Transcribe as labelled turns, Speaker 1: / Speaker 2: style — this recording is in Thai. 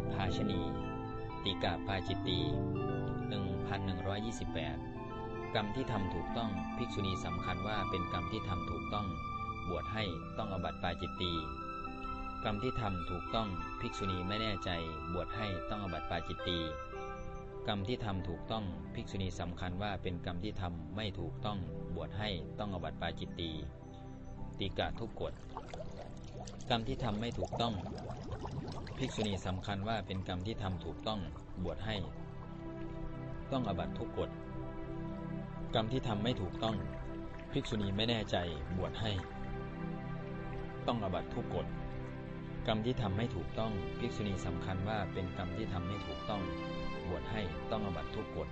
Speaker 1: ทภาชณี ติกาปาจิตตี1128 กรรมที่ทำถูกต้องภิกษุณีสำคัญว่าเป็นกรรมที่ทำถูกต้อง บวชให้ต้องอบัติปาจิตตีกรรมที่ทำถูกต้องภิกษุณีไม่แน่ใจ บวชให้ต้องอบัติปาจิตตีกรรมที่ทำถูกต้องภิกษุณีสำคัญว่าเป็นกรรมที่ทำไม่ถูกต้อง บวชให้ต้องอบัติปาจิตตีติกาทุกกฎกรรมที่ทำไม่ถูกต้อง ภิกษุณีสำคัญว่าเป็นกรรมที่ทำถูกต้องบวชให้ ต้องอบัตทุกกฎกรรมที่ทำไม่ถูกต้อง ภิกษุณีไม่แน่ใจบวชให้ ต้องอบัตทุกกฎกรรมที่ทำไม่ถูกต้อง ภิกษุณีสำคัญว่าเป็นกรรมที่ทำไม่ถูกต้อง บวชให้ต้องอบัตทุกกฎ